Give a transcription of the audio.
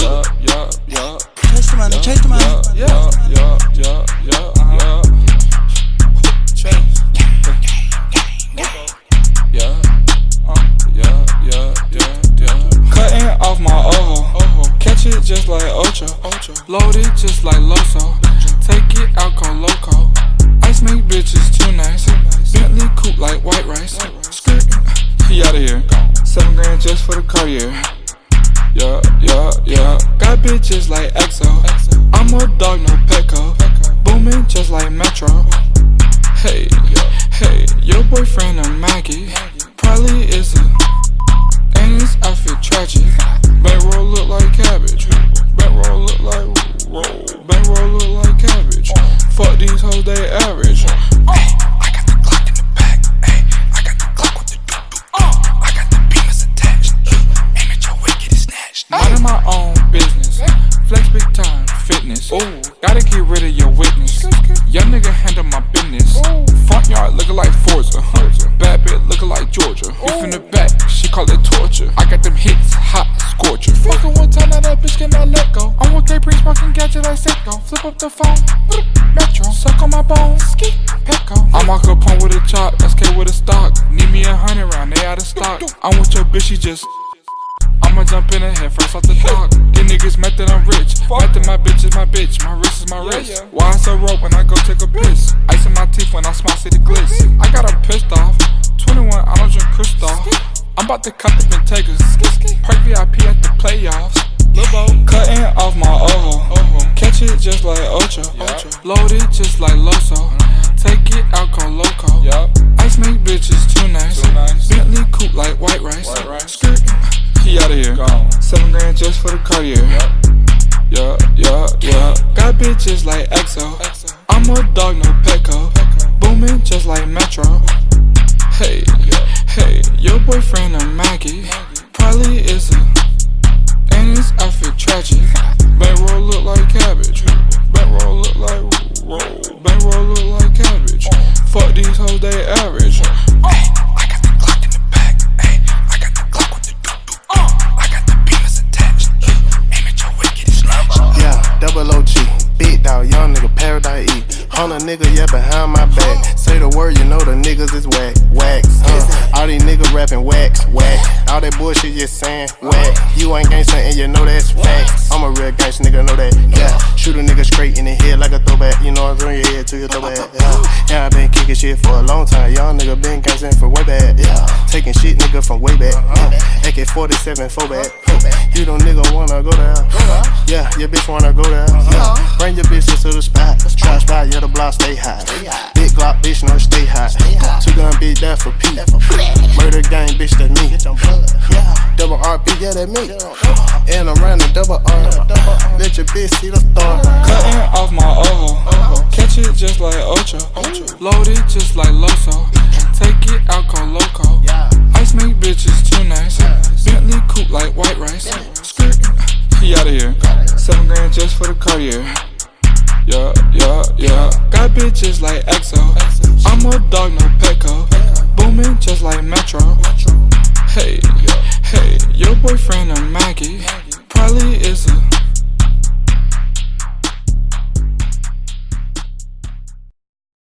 yeah, yeah, yeah. Chase the money, chase the money. Yeah, yeah, yeah, yeah, yeah. Uh, off my ojo. Catch it just like Ocho. Load just like Loso. Take it out, loco. Ice make bitches too nice. Bentley coupe like white rice. Skirt. He out of here. Seven grand just for the. Yeah, yeah, yeah. Bitches like EXO. I'm a dog, no Petco. Booming just like Metro. Hey, hey, your boyfriend a Maggie. Probably is a. And his outfit tragic. Bankroll look like cabbage. Bankroll look like roll. Bankroll look like cabbage. Fuck these hoes, they average. Fitness. Ooh, gotta get rid of your witness. Young nigga handle my business. Front yard looking like Forza. Bad bitch looking like Georgia. Beef in the back, she call it torture. I got them hits, hot scorcher. Fucking one time, now that bitch cannot let go. I'm with K-Pre smoking gadget like Sicko. Flip up the phone, Metro. Suck on my bones, ski, Petco. I'm Al Capone with a chop, SK with a stock. Need me a hundred round, they out of stock. I'm with your bitch, she just. I'ma jump in her head first off the dock. These niggas mad that I'm rich. Mad that my bitch is my bitch. My wrist is my wrist. Why I so rope when I go take a piss? Ice in my teeth when I smile, see the glitz. I got her pissed off. 21, I don't drink crystal. I'm about to cut the Bentaygas. Perk VIP at the playoffs. Cutting off my ojo. Catch it just like Ocho. Load it just like Loso. Mm-hmm. Take it out, go loco. Ice make bitches too just for the Cartier. Yeah, yeah, yeah. Got bitches like EXO. I'm a dog, no Petco. Booming just like Metro. Hey, hey, your boyfriend a Maggie. Double OG. Big dog, young nigga, paradise E. Hunt a nigga, yeah, behind my back. Say the word, you know the niggas is whack, wax. All these niggas rapping wax, whack. All that bullshit just saying whack. You ain't gangsta and you know that's facts. I'm a real gangsta nigga, know that. Yeah, shoot a nigga straight in the head like a throwback. You know I'm from your head to your throwback. Yeah, yeah I been kicking shit for a long time. Young nigga been gangsta for way back. Yeah, taking shit nigga from way back. Uh, AK 47 4 back. You don't nigga wanna go there. Yeah, your bitch wanna go there. Yeah. Bring your bitch to the spot. Try spot, yeah, the block stay hot. Big Glock, bitch, no stay hot. Two gun bitch, that for P. Murder gang, bitch, that me. Double RP, yeah, that me. And I'm running double R. Let your bitch see the star. Cutting off my ojo. Catch it just like Ocho. Load it just like Loso. Take it out, go loco. Ice make bitches too nice. Bentley coupe like white rice. Skirt. He out of here. Seven grand just for the Cartier. Yeah, yeah, yeah. Got bitches like EXO. I'm a dog, no Petco. Booming just like Metro. Hey, hey, your boyfriend a a.